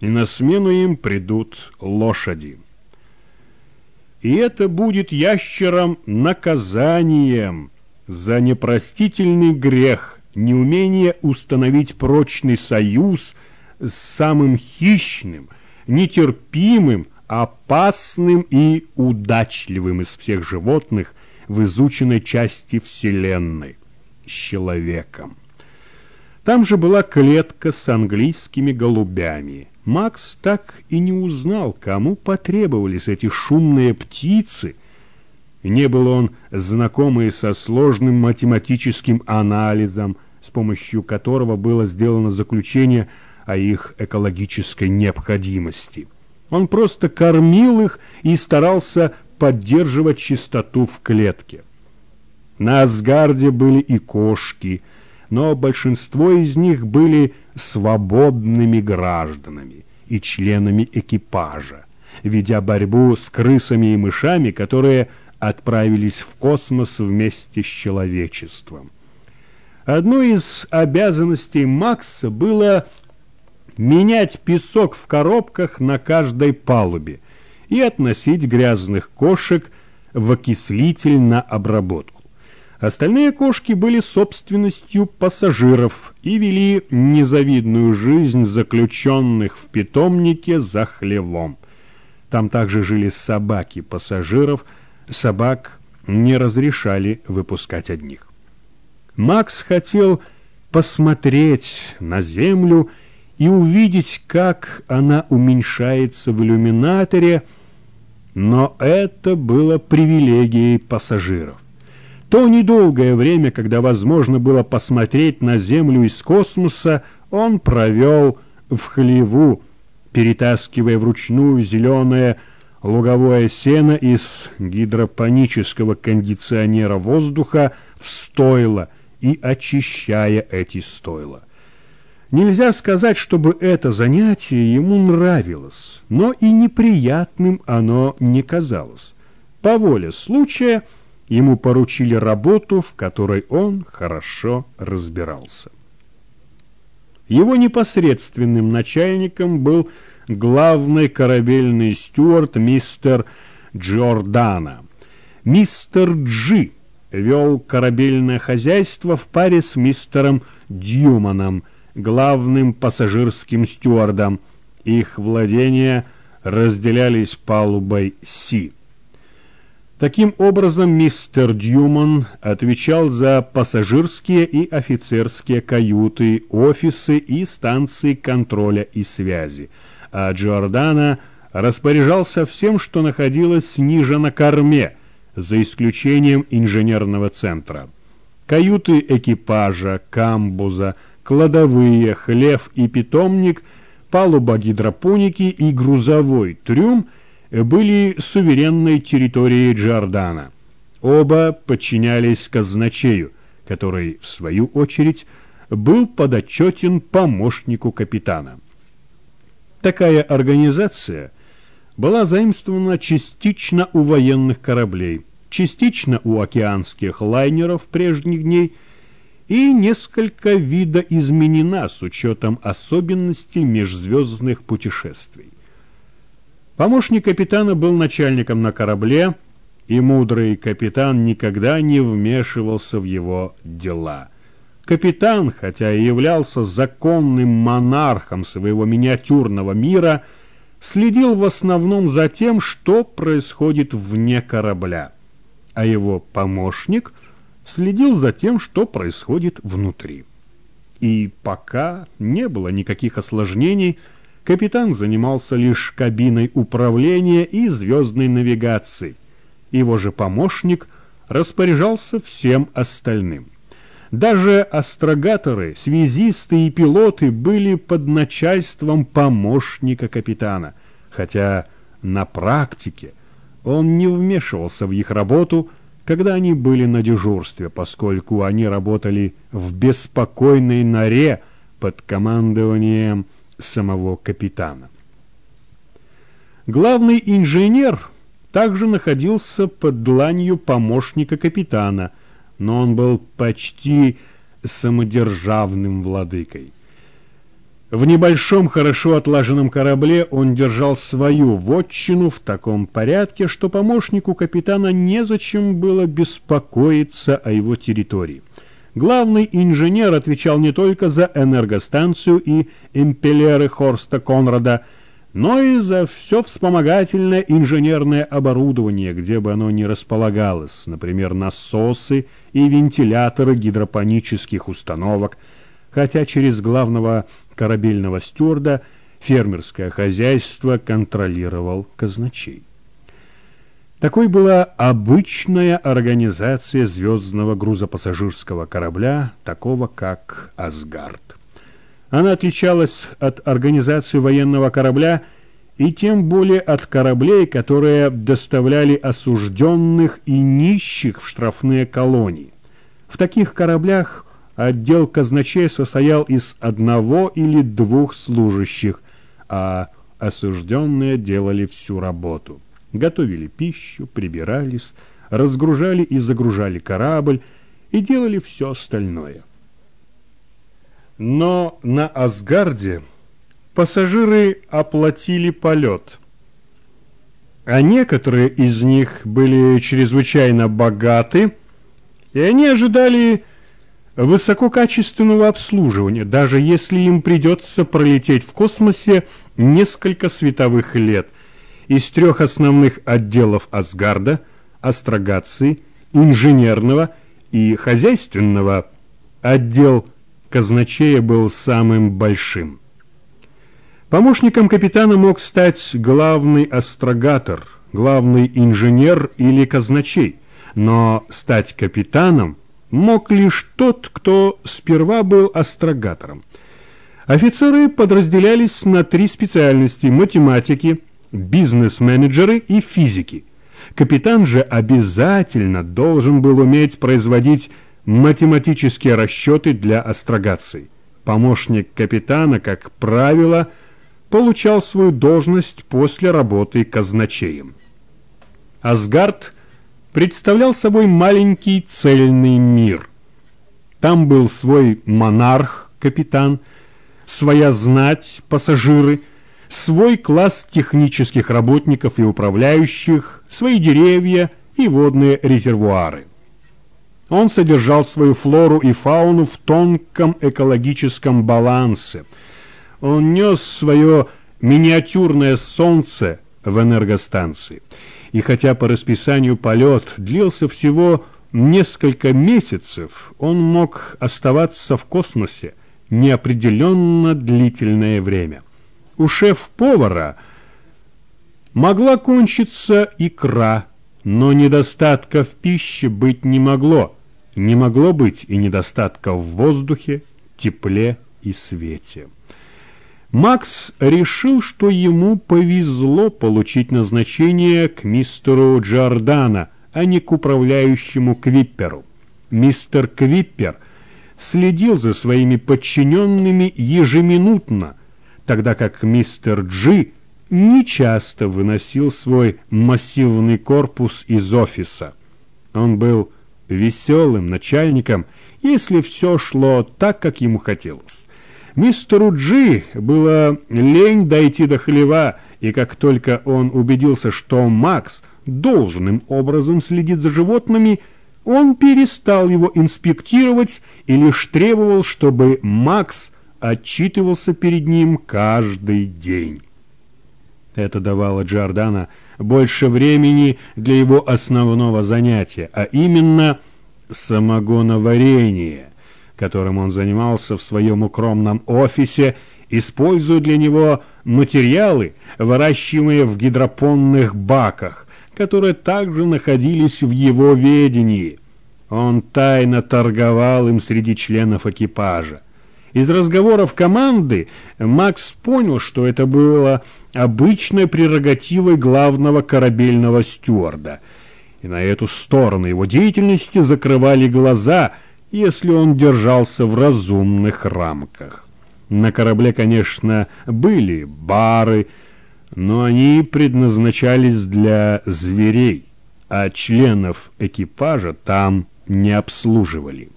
и на смену им придут лошади. И это будет ящерам наказанием за непростительный грех, неумение установить прочный союз с самым хищным, нетерпимым, опасным и удачливым из всех животных в изученной части Вселенной – с человеком. Там же была клетка с английскими голубями. Макс так и не узнал, кому потребовались эти шумные птицы. Не был он знакомый со сложным математическим анализом, с помощью которого было сделано заключение о их экологической необходимости. Он просто кормил их и старался поддерживать чистоту в клетке. На Асгарде были и кошки – но большинство из них были свободными гражданами и членами экипажа, ведя борьбу с крысами и мышами, которые отправились в космос вместе с человечеством. Одной из обязанностей Макса было менять песок в коробках на каждой палубе и относить грязных кошек в окислитель на обработку. Остальные кошки были собственностью пассажиров и вели незавидную жизнь заключенных в питомнике за хлевом. Там также жили собаки пассажиров, собак не разрешали выпускать одних. Макс хотел посмотреть на землю и увидеть, как она уменьшается в иллюминаторе, но это было привилегией пассажиров. То недолгое время, когда возможно было посмотреть на Землю из космоса, он провел в хлеву, перетаскивая вручную зеленое луговое сено из гидропонического кондиционера воздуха в стойло и очищая эти стойла. Нельзя сказать, чтобы это занятие ему нравилось, но и неприятным оно не казалось. По воле случая – ему поручили работу, в которой он хорошо разбирался. Его непосредственным начальником был главный корабельный стюарт мистер Джордана. Мистер Джи вел корабельное хозяйство в паре с мистером Дьюманом, главным пассажирским стюардом. Их владения разделялись палубой Си. Таким образом, мистер Дьюман отвечал за пассажирские и офицерские каюты, офисы и станции контроля и связи, а Джордана распоряжался всем, что находилось ниже на корме, за исключением инженерного центра. Каюты экипажа, камбуза, кладовые, хлев и питомник, палуба гидропоники и грузовой трюм – были суверенной территорией Джордана. Оба подчинялись казначею, который, в свою очередь, был подотчетен помощнику капитана. Такая организация была заимствована частично у военных кораблей, частично у океанских лайнеров прежних дней и несколько видоизменена с учетом особенностей межзвездных путешествий. Помощник капитана был начальником на корабле, и мудрый капитан никогда не вмешивался в его дела. Капитан, хотя и являлся законным монархом своего миниатюрного мира, следил в основном за тем, что происходит вне корабля, а его помощник следил за тем, что происходит внутри. И пока не было никаких осложнений, Капитан занимался лишь кабиной управления и звездной навигацией. Его же помощник распоряжался всем остальным. Даже астрогаторы, связисты и пилоты были под начальством помощника капитана, хотя на практике он не вмешивался в их работу, когда они были на дежурстве, поскольку они работали в беспокойной норе под командованием самого капитана. Главный инженер также находился под дланью помощника капитана, но он был почти самодержавным владыкой. В небольшом, хорошо отлаженном корабле он держал свою вотчину в таком порядке, что помощнику капитана незачем было беспокоиться о его территории. Главный инженер отвечал не только за энергостанцию и импеллеры Хорста Конрада, но и за все вспомогательное инженерное оборудование, где бы оно ни располагалось, например, насосы и вентиляторы гидропонических установок, хотя через главного корабельного стюарда фермерское хозяйство контролировал казначей. Такой была обычная организация звездного грузопассажирского корабля, такого как «Асгард». Она отличалась от организации военного корабля и тем более от кораблей, которые доставляли осужденных и нищих в штрафные колонии. В таких кораблях Отдел казначей состоял из одного или двух служащих, а осужденные делали всю работу. Готовили пищу, прибирались, разгружали и загружали корабль и делали все остальное. Но на Асгарде пассажиры оплатили полет, а некоторые из них были чрезвычайно богаты, и они ожидали высококачественного обслуживания, даже если им придется пролететь в космосе несколько световых лет. Из трех основных отделов Асгарда – астрогации, инженерного и хозяйственного – отдел казначея был самым большим. Помощником капитана мог стать главный астрогатор, главный инженер или казначей, но стать капитаном – мог лишь тот, кто сперва был астрогатором. Офицеры подразделялись на три специальности – математики, бизнес-менеджеры и физики. Капитан же обязательно должен был уметь производить математические расчеты для астрогации. Помощник капитана, как правило, получал свою должность после работы казначеем. Асгард – представлял собой маленький цельный мир. Там был свой монарх, капитан, своя знать, пассажиры, свой класс технических работников и управляющих, свои деревья и водные резервуары. Он содержал свою флору и фауну в тонком экологическом балансе. Он нес свое миниатюрное солнце в энергостанции – и хотя по расписанию полет длился всего несколько месяцев, он мог оставаться в космосе неопределенно длительное время. У шеф-повара могла кончиться икра, но недостатка в пище быть не могло. Не могло быть и недостатка в воздухе, тепле и свете. Макс решил, что ему повезло получить назначение к мистеру Джордана, а не к управляющему Квипперу. Мистер Квиппер следил за своими подчиненными ежеминутно, тогда как мистер Джи нечасто выносил свой массивный корпус из офиса. Он был веселым начальником, если все шло так, как ему хотелось. Мистеру Джи было лень дойти до хлева, и как только он убедился, что Макс должным образом следит за животными, он перестал его инспектировать и лишь требовал, чтобы Макс отчитывался перед ним каждый день. Это давало Джордана больше времени для его основного занятия, а именно самогоноварение которым он занимался в своем укромном офисе, используя для него материалы, выращиваемые в гидропонных баках, которые также находились в его ведении. Он тайно торговал им среди членов экипажа. Из разговоров команды Макс понял, что это было обычной прерогативой главного корабельного стюарда. И на эту сторону его деятельности закрывали глаза – если он держался в разумных рамках. На корабле, конечно, были бары, но они предназначались для зверей, а членов экипажа там не обслуживали.